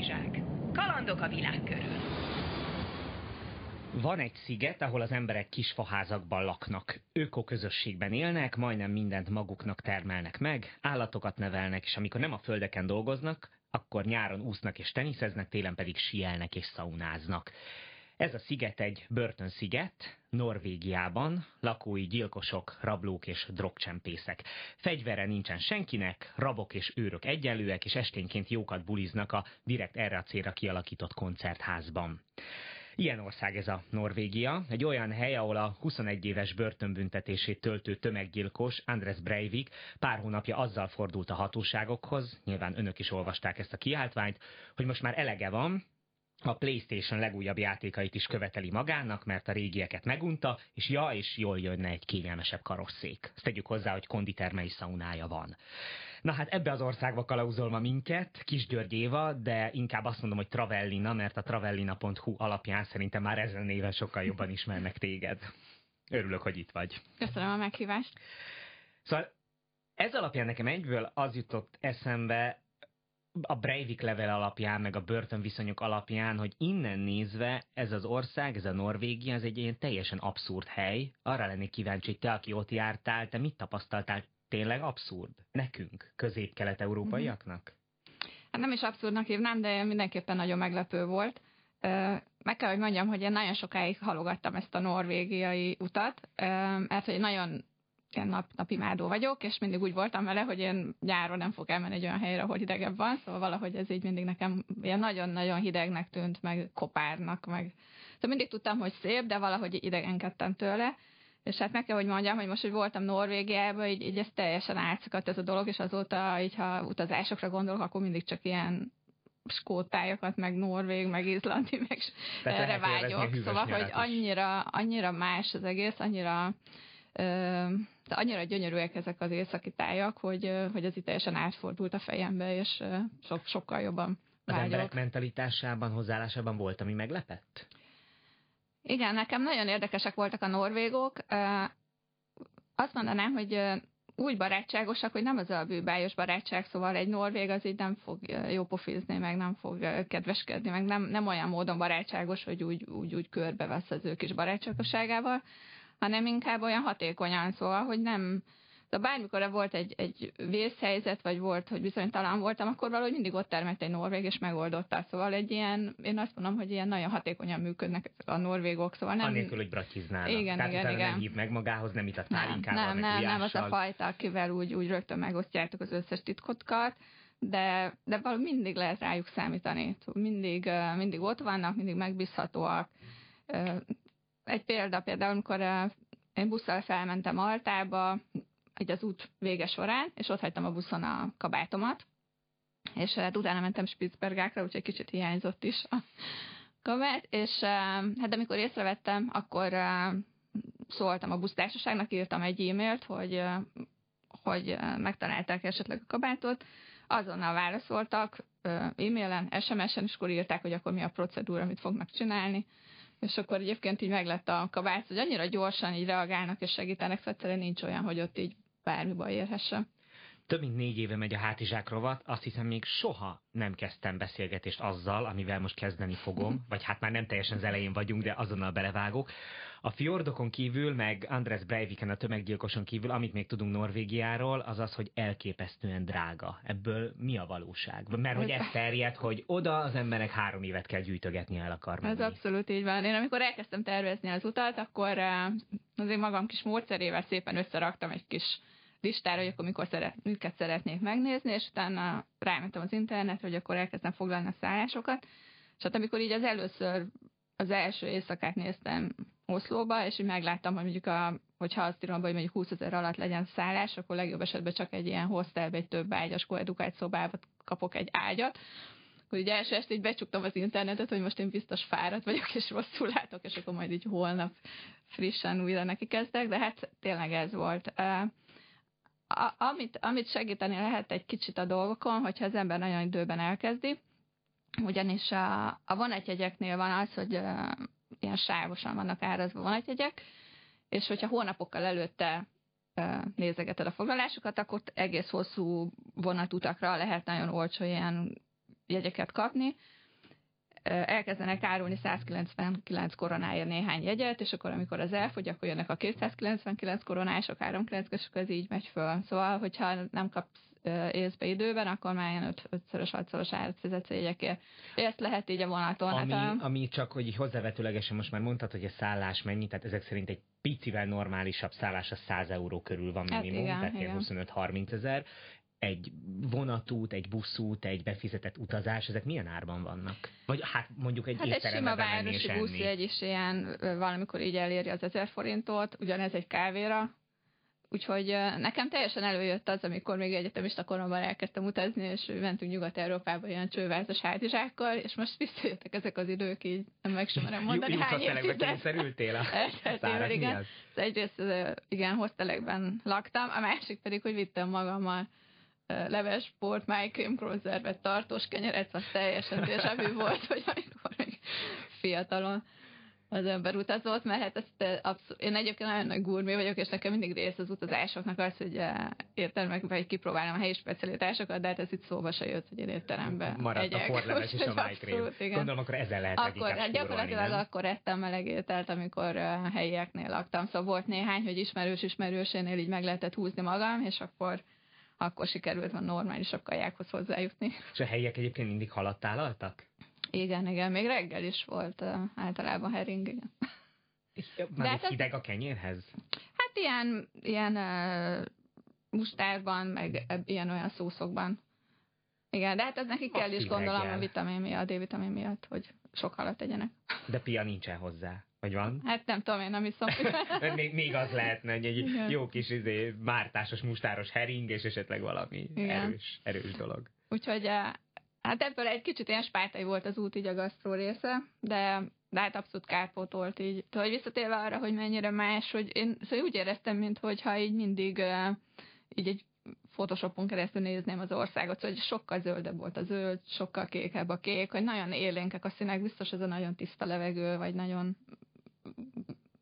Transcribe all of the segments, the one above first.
Hátizsák. Kalandok a világ körül. Van egy sziget, ahol az emberek kis faházakban laknak. Ökoközösségben élnek, majdnem mindent maguknak termelnek meg, állatokat nevelnek, és amikor nem a földeken dolgoznak, akkor nyáron úsznak és teniszeznek, télen pedig sielnek és szaunáznak. Ez a sziget egy börtönsziget, Norvégiában, lakói gyilkosok, rablók és drogcsempészek. Fegyvere nincsen senkinek, rabok és őrök egyenlőek, és esténként jókat buliznak a direkt erre a célra kialakított koncertházban. Ilyen ország ez a Norvégia, egy olyan hely, ahol a 21 éves börtönbüntetését töltő tömeggyilkos Andres Breivik pár hónapja azzal fordult a hatóságokhoz, nyilván önök is olvasták ezt a kiáltványt, hogy most már elege van, a PlayStation legújabb játékait is követeli magának, mert a régieket megunta, és ja, és jól jönne egy kényelmesebb karosszék. Ezt tegyük hozzá, hogy konditermei szaunája van. Na hát ebbe az országba kalauzol ma minket, Kis György Éva, de inkább azt mondom, hogy Travellina, mert a travellina.hu alapján szerintem már ezen néven sokkal jobban ismernek téged. Örülök, hogy itt vagy. Köszönöm a meghívást. Szóval ez alapján nekem egyből az jutott eszembe, a Breivik level alapján, meg a börtönviszonyok alapján, hogy innen nézve ez az ország, ez a Norvégia, ez egy ilyen teljesen abszurd hely. Arra lennék kíváncsi, hogy te, aki ott jártál, te mit tapasztaltál tényleg abszurd? Nekünk, közép-kelet-európaiaknak? Hát nem is abszurdnak hívnám, de mindenképpen nagyon meglepő volt. Meg kell, hogy mondjam, hogy én nagyon sokáig halogattam ezt a norvégiai utat, mert hogy nagyon ilyen nap, napimádó vagyok, és mindig úgy voltam vele, hogy én nyáron nem fog elmenni egy olyan helyre, ahol hidegebb van, szóval valahogy ez így mindig nekem ilyen nagyon-nagyon hidegnek tűnt, meg kopárnak, meg szóval mindig tudtam, hogy szép, de valahogy idegenkedtem tőle, és hát meg kell, hogy mondjam, hogy most, hogy voltam Norvégiában, így, így ez teljesen átszakadt ez a dolog, és azóta, így ha utazásokra gondolok, akkor mindig csak ilyen skótájakat, meg norvég, meg izlandi, meg Tehát erre vágyok. Szóval, hogy annyira, annyira más az egész, annyira de annyira gyönyörűek ezek az északi tájak, hogy, hogy ez itt teljesen átfordult a fejembe, és so, sokkal jobban Az vágyok. emberek mentalitásában, hozzáállásában volt, ami meglepett? Igen, nekem nagyon érdekesek voltak a norvégok. Azt mondanám, hogy úgy barátságosak, hogy nem az a bűbájos barátság, szóval egy norvég az így nem fog jópofizni, meg nem fog kedveskedni, meg nem, nem olyan módon barátságos, hogy úgy, úgy, úgy körbevesz az ő kis barátságosságával, hanem inkább olyan hatékonyan, szóval, hogy nem, de bármikor volt egy, egy vészhelyzet, vagy volt, hogy bizonytalan voltam, akkor valahogy mindig ott termett egy norvég, és megoldotta. Szóval egy ilyen, én azt mondom, hogy ilyen nagyon hatékonyan működnek a norvégok. Szóval nem... Annélkül, hogy bratiznának. Igen, Tehát igen, igen. nem hív meg magához, nem itat nem, pálinkával, Nem, nem, nem, az a fajta, akivel úgy, úgy rögtön megosztjátok az összes titkotkat, de, de valahogy mindig lehet rájuk számítani. Mindig, mindig ott vannak, mindig megbízhatóak egy példa például, amikor én busszal felmentem Altába, egy az út vége során, és ott hagytam a buszon a kabátomat, és hát utána mentem Spitzbergákra, úgyhogy kicsit hiányzott is a kabát, és hát amikor észrevettem, akkor szóltam a busztársaságnak, írtam egy e-mailt, hogy, hogy megtalálták esetleg a kabátot, azonnal válaszoltak e-mailen, SMS-en, és akkor írták, hogy akkor mi a procedúra, amit fognak csinálni, és akkor egyébként így meglett a kabát, hogy annyira gyorsan így reagálnak és segítenek, szóval egyszerűen nincs olyan, hogy ott így bármi baj érhesse. Több mint négy éve megy a hátizsák rovat, azt hiszem még soha nem kezdtem beszélgetést azzal, amivel most kezdeni fogom, vagy hát már nem teljesen az elején vagyunk, de azonnal belevágok. A fjordokon kívül, meg Andres Breiviken a tömeggyilkoson kívül, amit még tudunk Norvégiáról, az az, hogy elképesztően drága. Ebből mi a valóság? Mert hogy ez terjed, hogy oda az emberek három évet kell gyűjtögetni el akar menni. Ez abszolút így van. Én amikor elkezdtem tervezni az utat, akkor eh, azért magam kis módszerével szépen összeraktam egy kis listára, hogy akkor mikor szeret, miket szeretnék megnézni, és utána rámentem az internetre, hogy akkor elkezdtem foglalni a szállásokat, és hát amikor így az először az első éjszakát néztem Oszlóba, és így megláttam, hogy mondjuk, a, hogyha azt írom, hogy mondjuk 20 ezer alatt legyen szállás, akkor legjobb esetben csak egy ilyen hostelbe, egy több ágyas koedukált szobába kapok egy ágyat, hogy ugye első este így becsuktam az internetet, hogy most én biztos fáradt vagyok, és rosszul látok, és akkor majd így holnap frissen újra neki kezdek, de hát tényleg ez volt a, amit, amit segíteni lehet egy kicsit a dolgokon, hogyha az ember nagyon időben elkezdi, ugyanis a, a vonatjegyeknél van az, hogy uh, ilyen sávosan vannak árazva vonatjegyek, és hogyha hónapokkal előtte uh, nézegeted a foglalásokat, akkor egész hosszú vonatutakra lehet nagyon olcsó ilyen jegyeket kapni, elkezdenek árulni 199 koronáért néhány jegyet, és akkor amikor az elfogy, akkor jönnek a 299 koronások, 399 és akkor ez így megy föl. Szóval, hogyha nem kapsz észbe időben, akkor már ilyen 5-szörös, 6-szoros árat fizetsz jegyekért. Ezt lehet így a vonaton. Ami, hát a... ami csak, hogy hozzávetőlegesen most már mondtad, hogy a szállás mennyi, tehát ezek szerint egy picivel normálisabb szállás a 100 euró körül van Hát minimum, igen, tehát igen. 25-30 ezer. Egy vonatút, egy buszút, egy befizetett utazás, ezek milyen árban vannak? Vagy hát mondjuk egy Hát egy étterembe sima bemenni és városi busz enni. egy is ilyen valamikor így eléri az 1000 forintot, ugyanez egy kávéra, Úgyhogy nekem teljesen előjött az, amikor még egyetemista koromban elkezdtem utazni, és mentünk Nyugat-Európába ilyen csővázas hátizsákkal, és most visszajöttek ezek az idők, így nem meg sem merem mondani, Ju- hány évtized. kényszerültél a szárak igen. Az egyrészt igen, hostelekben laktam, a másik pedig, hogy vittem magammal leves port, májkrém konzervet, tartós kenyeret, az teljesen déjà volt, hogy amikor még fiatalon az ember utazott, mert hát ezt abszol- én egyébként nagyon nagy gurmé vagyok, és nekem mindig rész az utazásoknak az, hogy éttermekben vagy kipróbálom a helyi specialitásokat, de hát ez itt szóba se jött, hogy én étterembe Maradt a egyek. porleves és a májkrém. Gondolom, akkor ezzel lehet Akkor, hát gyakorlatilag nem? akkor ettem meleg ételt, amikor uh, helyieknél laktam. Szóval volt néhány, hogy ismerős ismerősénél így meg lehetett húzni magam, és akkor akkor sikerült a normálisabb kajákhoz hozzájutni. És a helyiek egyébként mindig halat tálaltak? Igen, igen, még reggel is volt uh, általában hering, igen. Már hát hideg a kenyérhez? Hát ilyen, ilyen uh, mustárban, meg ilyen-olyan szószokban. Igen, de hát ez nekik kell is gondolom reggel. a vitamin miatt, a D-vitamin miatt, hogy sok halat tegyenek. De pia nincsen hozzá. Vagy van? Hát nem tudom, én nem. Mert még, még az lehetne, hogy egy Igen. jó kis izé, mártásos, mustáros hering, és esetleg valami Igen. erős, erős dolog. Úgyhogy eh, hát ebből egy kicsit ilyen spártai volt az út így a gasztró része, de, de hát abszolút kárpótolt így. Szóval hogy visszatérve arra, hogy mennyire más, hogy én szóval úgy éreztem, mintha így mindig eh, így egy Photoshopon keresztül nézném az országot, szóval hogy sokkal zöldebb volt a zöld, sokkal kékebb a kék, hogy nagyon élénkek a színek, biztos ez a nagyon tiszta levegő, vagy nagyon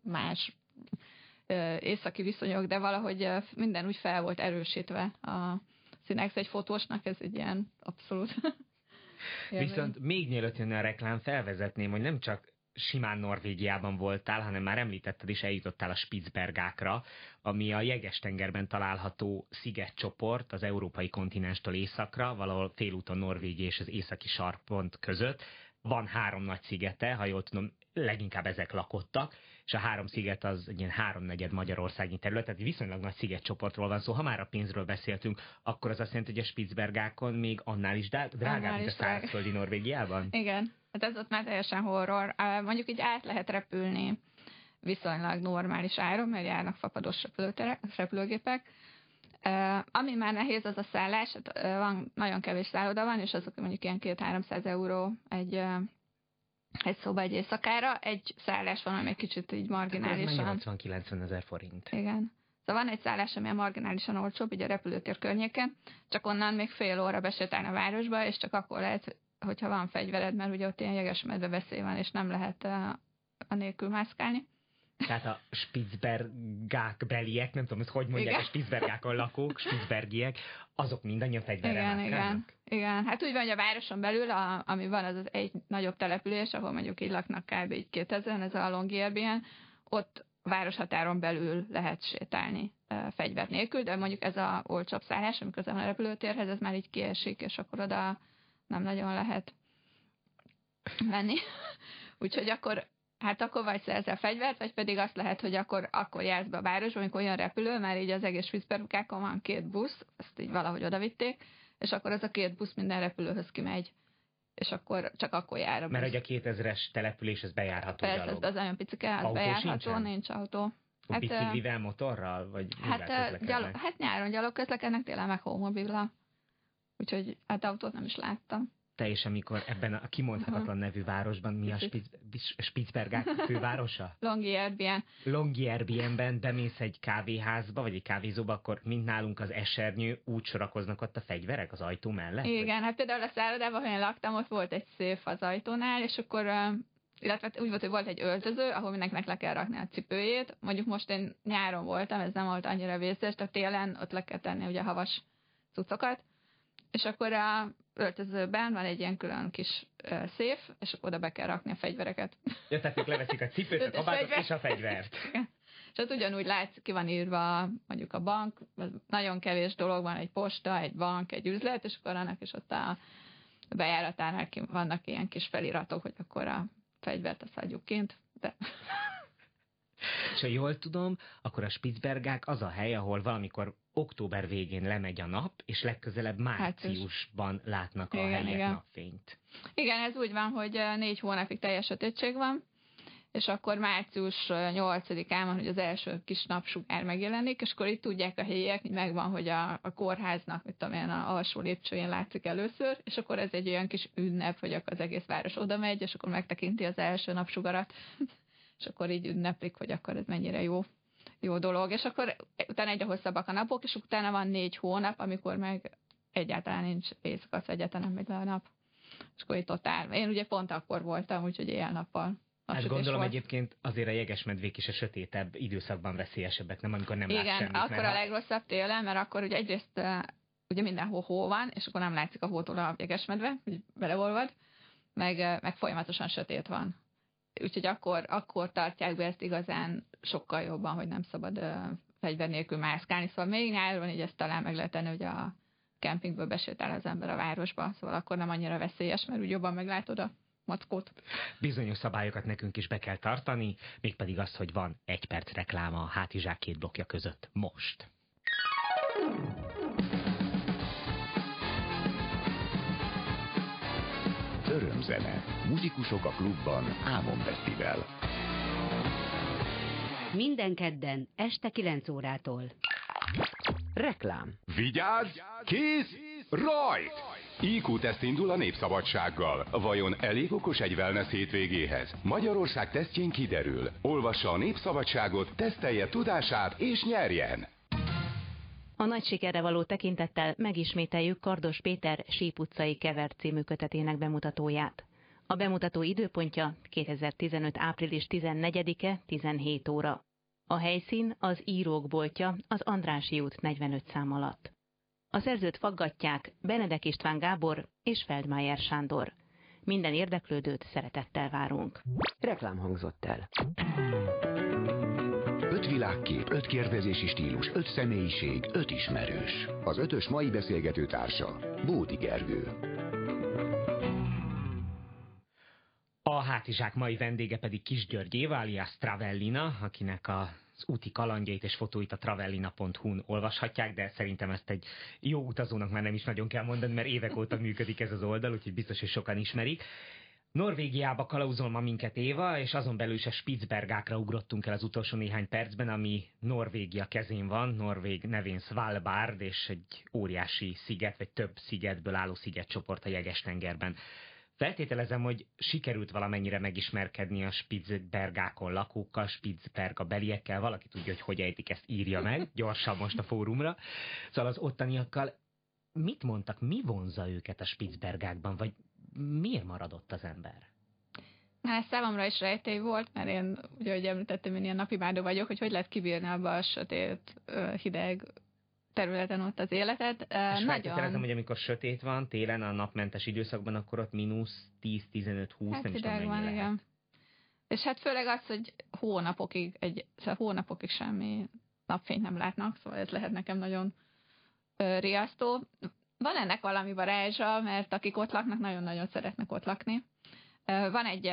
más északi viszonyok, de valahogy minden úgy fel volt erősítve a szóval egy fotósnak ez egy ilyen abszolút. Viszont még mielőtt jönne a reklám, felvezetném, hogy nem csak simán Norvégiában voltál, hanem már említetted is, eljutottál a Spitzbergákra, ami a Jeges-tengerben található szigetcsoport az európai kontinenstől északra, valahol félúton Norvégia és az északi sarkpont között. Van három nagy szigete, ha jól tudom, leginkább ezek lakottak, és a három sziget az egy ilyen háromnegyed magyarországi terület, tehát viszonylag nagy szigetcsoportról van szó. Ha már a pénzről beszéltünk, akkor az azt jelenti, hogy a Spitzbergákon még annál is drág- drágább, Annál mint a is szárazföldi Norvégiában? Igen, hát ez ott már teljesen horror. Mondjuk így át lehet repülni viszonylag normális áron, mert járnak fapados repülőgépek. Ami már nehéz, az a szállás. Hát, van, nagyon kevés szálloda van, és azok mondjuk ilyen 2-300 euró egy, egy szoba egy éjszakára. Egy szállás van, ami egy kicsit így marginálisan. 80-90 ezer forint. Igen. Szóval van egy szállás, ami a marginálisan olcsóbb, így a repülőtér környéken, csak onnan még fél óra besétálni a városba, és csak akkor lehet, hogyha van fegyvered, mert ugye ott ilyen jegesmedve veszély van, és nem lehet uh, anélkül mászkálni. Tehát a Spitzbergák beliek, nem tudom, ezt hogy mondják, Igen. a Spitzbergákon lakók, Spitzbergiek, azok mindannyian fegyverrel Igen, igen, igen. Hát úgy van, hogy a városon belül, a, ami van, az az egy nagyobb település, ahol mondjuk így laknak kb. így 2000, ez a Longyearbyen, ott városhatáron belül lehet sétálni e, fegyver nélkül, de mondjuk ez a olcsóbb szállás, amikor az a repülőtérhez, ez már így kiesik, és akkor oda nem nagyon lehet menni. Úgyhogy akkor Hát akkor vagy szerzel fegyvert, vagy pedig azt lehet, hogy akkor, akkor jársz be a városba, amikor olyan repülő, már így az egész Spitzbergákon van két busz, ezt így valahogy odavitték, és akkor az a két busz minden repülőhöz kimegy, és akkor csak akkor jár a busz. Mert hogy a 2000-es település, ez bejárható Persze, gyalog. az olyan picike, az Autó bejárható, sincsen? nincs autó. Hát, biciklivel, motorral? Vagy Hát, gyalog, hát nyáron gyalog közlekednek, télen meg homobilla. Úgyhogy hát autót nem is láttam. Te is, amikor ebben a kimondhatatlan nevű városban, mi a. Spitz, Spitzbergák fővárosa? Longyearbyen. Longyearbyenben bemész egy kávéházba, vagy egy kávézóba, akkor mint nálunk az esernyő, úgy sorakoznak ott a fegyverek az ajtó mellett? Igen, hát például a szállodában, ahol én laktam, ott volt egy széf az ajtónál, és akkor illetve úgy volt, hogy volt egy öltöző, ahol mindenkinek le kell rakni a cipőjét. Mondjuk most én nyáron voltam, ez nem volt annyira vészes, de télen ott le kell tenni ugye havas cuccokat. És akkor a, öltözőben van egy ilyen külön kis széf, és oda be kell rakni a fegyvereket. Ja, tehát ők leveszik a cipőt, a kabátot és a fegyvert. És ott ugyanúgy látsz, ki van írva mondjuk a bank, nagyon kevés dolog van, egy posta, egy bank, egy üzlet, és akkor annak is ott a bejáratánál vannak ilyen kis feliratok, hogy akkor a fegyvert azt adjuk kint. De... És ha jól tudom, akkor a Spitzbergák az a hely, ahol valamikor október végén lemegy a nap, és legközelebb márciusban látnak a igen, helyek igen. napfényt. Igen, ez úgy van, hogy négy hónapig teljes sötétség van, és akkor március 8-án van, hogy az első kis napsugár megjelenik, és akkor itt tudják a helyiek, hogy megvan, hogy a, a kórháznak, mit tudom én, a alsó lépcsőjén látszik először, és akkor ez egy olyan kis ünnep, hogy akkor az egész város oda megy, és akkor megtekinti az első napsugarat, és akkor így ünneplik, hogy akkor ez mennyire jó jó dolog, és akkor utána egyre hosszabbak a napok, és utána van négy hónap, amikor meg egyáltalán nincs éjszaka, egyáltalán megy le a nap. És akkor itt totál. Én ugye pont akkor voltam, úgyhogy éjjel-nappal Hát gondolom volt. egyébként azért a jegesmedvék is a sötétebb időszakban veszélyesebbek, nem amikor nem Igen, lát semmit. akkor a legrosszabb télen, mert akkor ugye egyrészt ugye mindenhol hó van, és akkor nem látszik a hótól a jegesmedve, hogy beleolvad, meg, meg folyamatosan sötét van. Úgyhogy akkor, akkor tartják be ezt igazán sokkal jobban, hogy nem szabad fegyver nélkül mászkálni. Szóval még nyáron így ezt talán meg lehet tenni, hogy a kempingből besétál az ember a városba, szóval akkor nem annyira veszélyes, mert úgy jobban meglátod a mackót. Bizonyos szabályokat nekünk is be kell tartani, mégpedig az, hogy van egy perc reklám a hátizsák két blokja között. Most. Örömzene. Muzsikusok a klubban Ámon Fesztivál. Minden kedden este 9 órától. Reklám. Vigyázz! Kész! Rajt! IQ-teszt indul a Népszabadsággal. Vajon elég okos egy wellness hétvégéhez? Magyarország tesztjén kiderül. Olvassa a Népszabadságot, tesztelje tudását és nyerjen! A nagy sikerre való tekintettel megismételjük Kardos Péter Síp utcai Kever című kötetének bemutatóját. A bemutató időpontja 2015. április 14-e 17 óra. A helyszín az írók boltja az Andrási út 45 szám alatt. A szerzőt faggatják Benedek István Gábor és Feldmájer Sándor. Minden érdeklődőt szeretettel várunk. Reklám hangzott el. Öt világkép, öt kérdezési stílus, öt személyiség, öt ismerős. Az ötös mai beszélgető társa, Bódi Gergő. A hátizsák mai vendége pedig Kis György Éva, alias Travellina, akinek a az úti kalandjait és fotóit a travellina.hu-n olvashatják, de szerintem ezt egy jó utazónak már nem is nagyon kell mondani, mert évek óta működik ez az oldal, úgyhogy biztos, hogy sokan ismerik. Norvégiába kalauzol ma minket Éva, és azon belül is a Spitzbergákra ugrottunk el az utolsó néhány percben, ami Norvégia kezén van, Norvég nevén Svalbard, és egy óriási sziget, vagy több szigetből álló szigetcsoport a Jeges-tengerben. Feltételezem, hogy sikerült valamennyire megismerkedni a Spitzbergákon lakókkal, Spitzberga beliekkel, valaki tudja, hogy hogy ejtik, ezt írja meg, gyorsan most a fórumra. Szóval az ottaniakkal mit mondtak, mi vonza őket a Spitzbergákban, vagy miért maradott az ember? Na, ez számomra is rejtély volt, mert én, ugye, ahogy említettem, én ilyen napimádó vagyok, hogy hogy lehet kibírni abba a sötét, hideg területen ott az életet. És nagyon... hogy amikor sötét van, télen a napmentes időszakban, akkor ott mínusz 10-15-20, hát nem is tudom, van, lehet. igen. És hát főleg az, hogy hónapokig, egy, szóval hónapokig semmi napfényt nem látnak, szóval ez lehet nekem nagyon riasztó. Van ennek valami varázsa, mert akik ott laknak, nagyon-nagyon szeretnek ott lakni. Van egy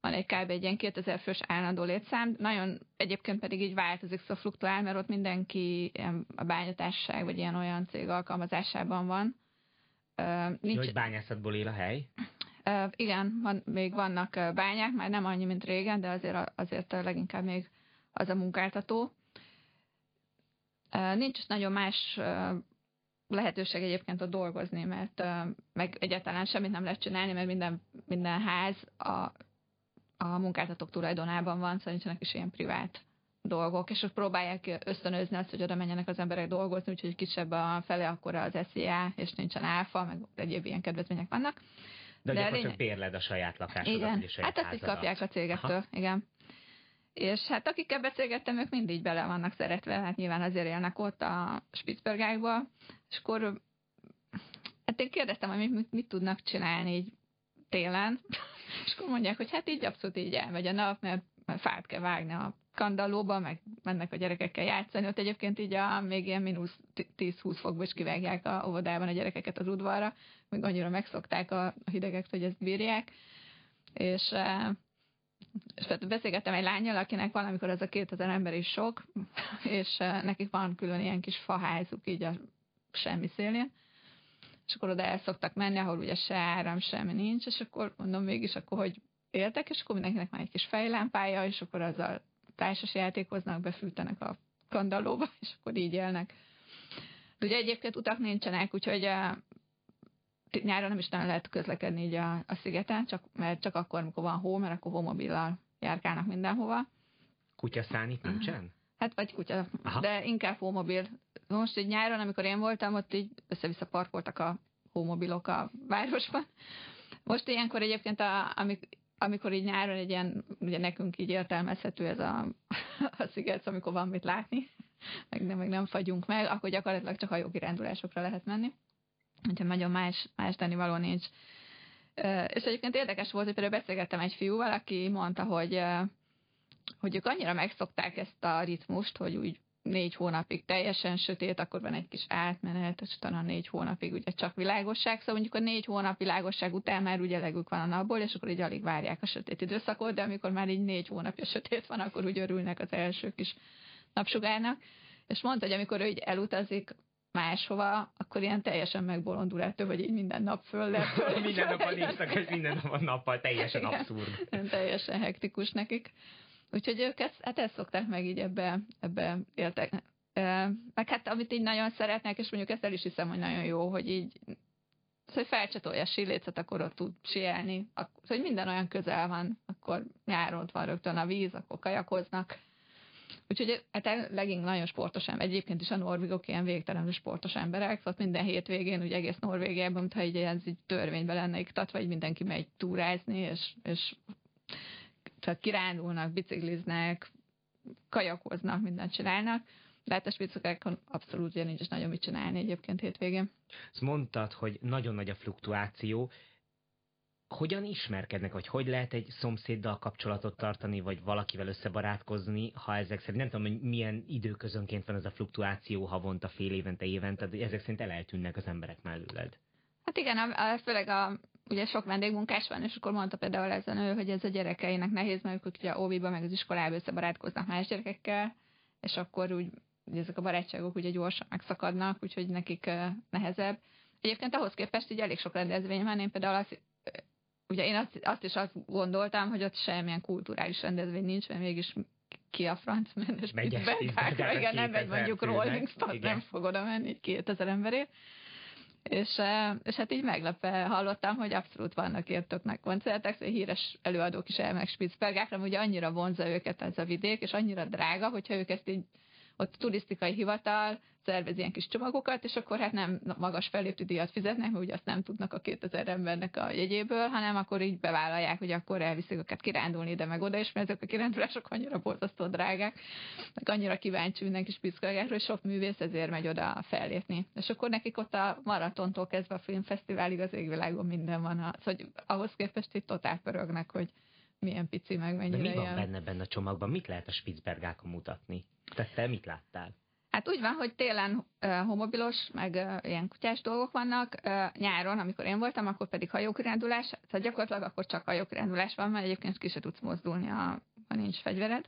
van egy kb. egy ilyen 2000 fős állandó létszám, nagyon egyébként pedig így változik, szóval fluktuál, mert ott mindenki a bányatársaság vagy ilyen olyan cég alkalmazásában van. Uh, nincs... Hogy bányászatból él a hely? Uh, igen, van, még vannak bányák, már nem annyi, mint régen, de azért, azért leginkább még az a munkáltató. Uh, nincs nagyon más lehetőség egyébként ott dolgozni, mert meg egyáltalán semmit nem lehet csinálni, mert minden, minden ház a a munkáltatók tulajdonában van, szóval nincsenek is ilyen privát dolgok, és ott próbálják ösztönözni azt, hogy oda menjenek az emberek dolgozni, úgyhogy kisebb a fele, akkor az SZIA, és nincsen áfa, meg egyéb ilyen kedvezmények vannak. De, De lény... bérled a saját lakásodat, igen. a saját Hát ezt is kapják a cégektől, Aha. igen. És hát akikkel beszélgettem, ők mindig bele vannak szeretve, hát nyilván azért élnek ott a Spitzbergákba, és akkor Hát én kérdeztem, hogy mit, mit, tudnak csinálni így télen, és akkor mondják, hogy hát így abszolút így elmegy a nap, mert fát kell vágni a kandallóba, meg mennek a gyerekekkel játszani. Ott egyébként így a, még ilyen mínusz 10-20 fokba is kivágják a óvodában a gyerekeket az udvarra, még annyira megszokták a hidegek, hogy ezt bírják. És, és beszélgettem egy lányjal, akinek valamikor az a 2000 ember is sok, és nekik van külön ilyen kis faházuk így a semmi szélén, és akkor oda el szoktak menni, ahol ugye se áram, semmi nincs, és akkor mondom mégis, akkor hogy éltek, és akkor mindenkinek már egy kis fejlámpája, és akkor azzal társas játékoznak, befűtenek a kandallóba, és akkor így élnek. De ugye egyébként utak nincsenek, úgyhogy a, nyáron nem is nagyon lehet közlekedni így a, a szigeten, csak, mert csak akkor, amikor van hó, mert akkor homobillal járkálnak mindenhova. Kutyaszállni nincsen? Hát vagy kutya, Aha. de inkább hómobil. Most így nyáron, amikor én voltam, ott így össze-vissza parkoltak a hómobilok a városban. Most ilyenkor egyébként, a, amik, amikor így nyáron egy ilyen, ugye nekünk így értelmezhető ez a, a sziget, amikor van mit látni, meg nem, meg nem fagyunk meg, akkor gyakorlatilag csak hajókirándulásokra lehet menni. Úgyhogy nagyon más, más való nincs. És egyébként érdekes volt, hogy például beszélgettem egy fiúval, aki mondta, hogy hogy ők annyira megszokták ezt a ritmust, hogy úgy négy hónapig teljesen sötét, akkor van egy kis átmenet, és utána négy hónapig ugye csak világosság, szóval mondjuk a négy hónap világosság után már ugye legük van a napból, és akkor így alig várják a sötét időszakot, de amikor már így négy hónapja sötét van, akkor úgy örülnek az első kis napsugárnak. És mondta, hogy amikor ő így elutazik máshova, akkor ilyen teljesen megbolondul ettől, hogy így minden nap föl lehet. Föl, minden nap a éjszaka, és minden nap a nappal teljesen Igen, abszurd. Teljesen hektikus nekik. Úgyhogy ők ezt, hát ezt szokták meg így ebbe, ebbe éltek. Meg hát amit így nagyon szeretnek, és mondjuk ezt el is hiszem, hogy nagyon jó, hogy így hogy felcsatolja a sílécet, akkor ott tud sielni, akkor, hogy minden olyan közel van, akkor nyáron ott van rögtön a víz, akkor kajakoznak. Úgyhogy hát legink nagyon sportos ember. Egyébként is a norvégok ilyen végtelenül sportos emberek, szóval minden hétvégén, ugye egész Norvégiában, mintha egy, így törvénybe lenne iktatva, hogy mindenki megy túrázni, és, és tehát kirándulnak, bicikliznek, kajakoznak, mindent csinálnak. De hát a spicokákon abszolút ugye nincs nagyon mit csinálni egyébként hétvégén. Ezt mondtad, hogy nagyon nagy a fluktuáció. Hogyan ismerkednek, vagy hogy lehet egy szomszéddal kapcsolatot tartani, vagy valakivel összebarátkozni, ha ezek szerint, nem tudom, hogy milyen időközönként van ez a fluktuáció, havonta, fél évente, évente, de ezek szerint eltűnnek az emberek mellőled. Hát igen, a, a, főleg a ugye sok vendégmunkás van, és akkor mondta például ezen ő, hogy ez a gyerekeinek nehéz, mert ők ugye óviba meg az iskolába összebarátkoznak más gyerekekkel, és akkor úgy ugye ezek a barátságok ugye gyorsan megszakadnak, úgyhogy nekik nehezebb. Egyébként ahhoz képest így elég sok rendezvény van, én például azt, ugye én azt, azt is azt gondoltam, hogy ott semmilyen kulturális rendezvény nincs, mert mégis ki a franc mennes igen, nem megy mondjuk Rolling Stone, nem fog oda menni 2000 emberért. És, és hát így meglepve hallottam, hogy abszolút vannak értöknek koncertek, szóval híres előadók is elmennek Spitzbergákra, ugye annyira vonza őket ez a vidék, és annyira drága, hogyha ők ezt így ott turisztikai hivatal szervez ilyen kis csomagokat, és akkor hát nem magas felépti díjat fizetnek, mert ugye azt nem tudnak a 2000 embernek a jegyéből, hanem akkor így bevállalják, hogy akkor elviszik őket kirándulni ide meg oda, és mert ezek a kirándulások annyira borzasztó drágák, meg annyira kíváncsi mindenki spiszkolgákról, hogy sok művész ezért megy oda fellépni. És akkor nekik ott a maratontól kezdve a filmfesztiválig az égvilágon minden van, az, hogy ahhoz képest itt totál pörögnek, hogy milyen pici, meg mennyire De mi van ilyen... benne benne a csomagban? Mit lehet a Spitzbergákon mutatni? Te, te mit láttál? Hát úgy van, hogy télen homobilos, meg ilyen kutyás dolgok vannak, nyáron, amikor én voltam, akkor pedig hajókirándulás, tehát gyakorlatilag akkor csak hajókirándulás van, mert egyébként ki se tudsz mozdulni, ha, nincs fegyvered.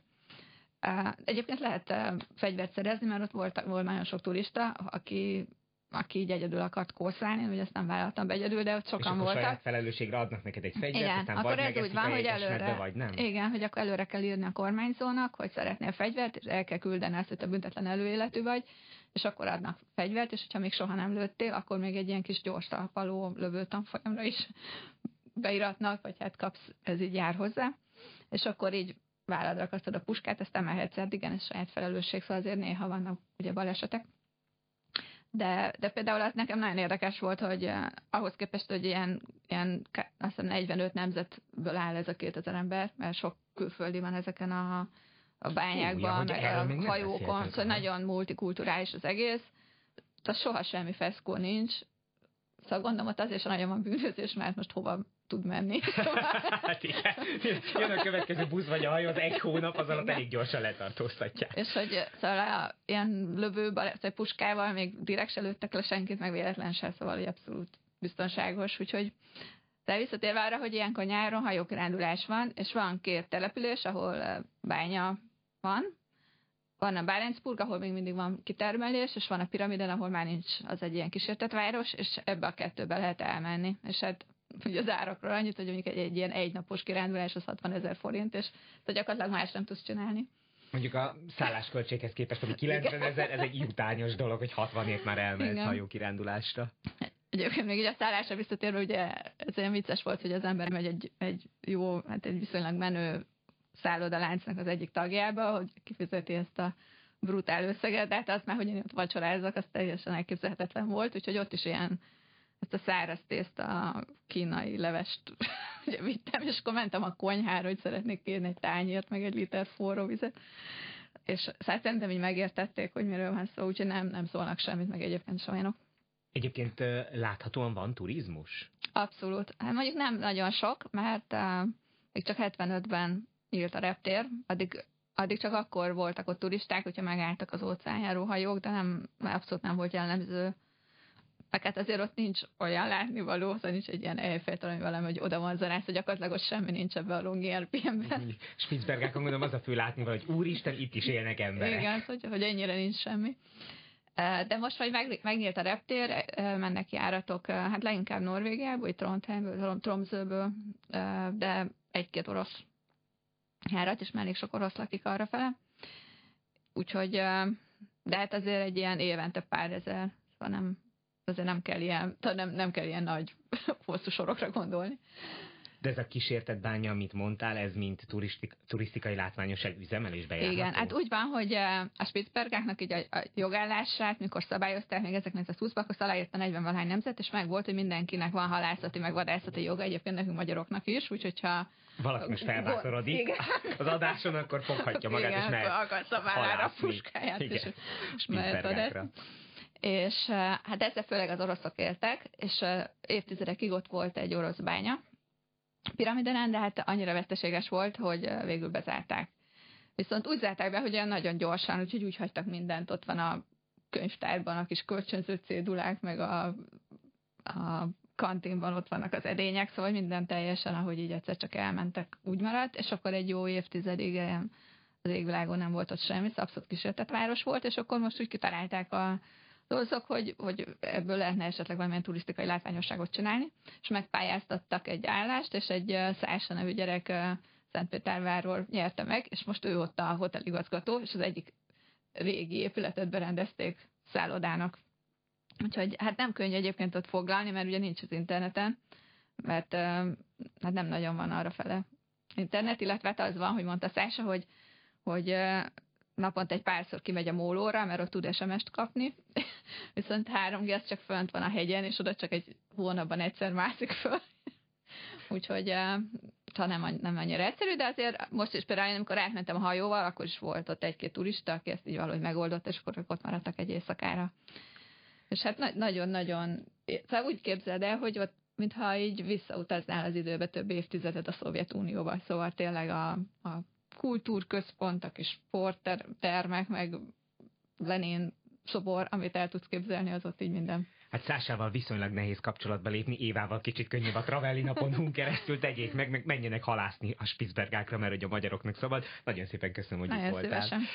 Egyébként lehet uh, fegyvert szerezni, mert ott volt, volt nagyon sok turista, aki aki így egyedül akart kószálni, hogy ezt nem vállaltam be egyedül, de ott sokan és voltak. saját felelősségre adnak neked egy fegyvert, igen, aztán akkor vagy ez úgy van, hogy előre, vagy nem. Igen, hogy akkor előre kell írni a kormányzónak, hogy szeretnél fegyvert, és el kell küldeni azt, hogy te büntetlen előéletű vagy, és akkor adnak fegyvert, és hogyha még soha nem lőttél, akkor még egy ilyen kis gyors talpaló lövőtanfolyamra is beiratnak, vagy hát kapsz, ez így jár hozzá, és akkor így válladra akasztod a puskát, ezt emelhetsz eddig, ez saját felelősség, szóval azért néha vannak ugye balesetek. De, de például az nekem nagyon érdekes volt, hogy uh, ahhoz képest, hogy ilyen, ilyen azt hiszem 45 nemzetből áll ez a 2000 ember, mert sok külföldi van ezeken a, a bányákban, Hú, meg a hajókon, szóval nagyon multikulturális az egész. Tehát soha semmi feszkó nincs, szakgondom, azért sem nagyon van bűnözés, mert most hova tud menni. hát igen. Jön a következő busz vagy a hajó, az egy hónap, az alatt elég gyorsan letartóztatják. És hogy szóval a, ilyen lövőből, vagy puskával még direkt se lőttek le senkit, meg véletlen se, szóval hogy abszolút biztonságos, úgyhogy de visszatérve arra, hogy ilyenkor nyáron hajókirándulás van, és van két település, ahol bánya van, van a Bálencburg, ahol még mindig van kitermelés, és van a piramiden, ahol már nincs, az egy ilyen kísértett város, és ebbe a kettőbe lehet elmenni. És hát ugye az árakról annyit, hogy mondjuk egy, egy ilyen egynapos kirándulás az 60 ezer forint, és te gyakorlatilag más nem tudsz csinálni. Mondjuk a szállásköltséghez képest, ami 90 ezer, ez egy jutányos dolog, hogy 60 ért már elmehetsz hajó kirándulásra. Egyébként még ugye a szállásra visszatérve, ugye ez olyan vicces volt, hogy az ember megy egy, egy jó, hát egy viszonylag menő szállodaláncnak az egyik tagjába, hogy kifizeti ezt a brutál összeget, de hát az már, hogy én ott vacsorázok, az teljesen elképzelhetetlen volt, úgyhogy ott is ilyen ezt a száraz tészta kínai levest ugye vittem, és akkor mentem a konyhára, hogy szeretnék kérni egy tányért, meg egy liter forró vizet. És szerintem így megértették, hogy miről van szó, úgyhogy nem, nem szólnak semmit, meg egyébként sajnok. Egyébként láthatóan van turizmus? Abszolút. Hát mondjuk nem nagyon sok, mert uh, még csak 75-ben nyílt a reptér, addig, addig csak akkor voltak ott turisták, hogyha megálltak az óceánjáró hajók, de nem, abszolút nem volt jellemző. Meg hát azért ott nincs olyan látnivaló, szóval nincs egy ilyen elfejt, ami velem, hogy oda van zarász, hogy gyakorlatilag ott semmi nincs ebbe a Longi RPM-ben. Spitzbergákon gondolom az a fő látnivaló, hogy úristen, itt is élnek emberek. Igen, hogy, hogy ennyire nincs semmi. De most, hogy meg, megnyílt a reptér, mennek járatok, hát leginkább Norvégiából, Trondheimből, Tromsøből, de egy-két orosz járat, és már elég sok orosz lakik arra fele. Úgyhogy, de hát azért egy ilyen évente pár ezer, szóval nem, azért nem kell ilyen, nem, nem kell ilyen nagy hosszú sorokra gondolni. De ez a kísértett bánya, amit mondtál, ez mint turistik, turisztikai látványosság üzemelésbe járható? Igen, hát úgy van, hogy a Spitzbergáknak így a, a jogállását, mikor szabályozták még 1920-ban, akkor aláírta 40 valahány nemzet, és meg volt, hogy mindenkinek van halászati, meg vadászati joga, egyébként nekünk magyaroknak is, úgyhogy ha valaki most felbászorodik igen. az adáson, akkor foghatja magát, igen, és mehet akadsz a puskáját, igen. és, és mehet És hát ezzel főleg az oroszok éltek, és évtizedekig ott volt egy orosz bánya, piramidenen, de hát annyira veszteséges volt, hogy végül bezárták. Viszont úgy zárták be, hogy olyan nagyon gyorsan, úgyhogy úgy hagytak mindent, ott van a könyvtárban a kis kölcsönző cédulák, meg a, a kantinban ott vannak az edények, szóval minden teljesen, ahogy így egyszer csak elmentek, úgy maradt, és akkor egy jó évtizedig az égvilágon nem volt ott semmi, szóval abszolút kísértett város volt, és akkor most úgy kitalálták a dolgozok, hogy, hogy ebből lehetne esetleg valamilyen turisztikai látványosságot csinálni, és megpályáztattak egy állást, és egy Szása nevű gyerek Szentpétervárról nyerte meg, és most ő ott a hoteligazgató, és az egyik régi épületet berendezték szállodának. Úgyhogy hát nem könnyű egyébként ott foglalni, mert ugye nincs az interneten, mert hát nem nagyon van arra fele internet, illetve hát az van, hogy mondta Szása, hogy, hogy naponta egy párszor kimegy a mólóra, mert ott tud SMS-t kapni, viszont 3G az csak fönt van a hegyen, és oda csak egy hónapban egyszer mászik föl. Úgyhogy ha nem, nem annyira egyszerű, de azért most is például, amikor átmentem a hajóval, akkor is volt ott egy-két turista, aki ezt így valahogy megoldott, és akkor ott maradtak egy éjszakára. És hát nagyon-nagyon, szóval úgy képzeld el, hogy ott mintha így visszautaznál az időbe több évtizedet a Szovjetunióba, szóval tényleg a, a kultúrközpont, a kis sporttermek, meg Lenin szobor, amit el tudsz képzelni, az ott így minden. Hát Szásával viszonylag nehéz kapcsolatba lépni, Évával kicsit könnyebb a travellinapon keresztül tegyék meg, meg menjenek halászni a Spitzbergákra, mert hogy a magyaroknak szabad. Nagyon szépen köszönöm, hogy Nagyon itt voltál. Szívesen.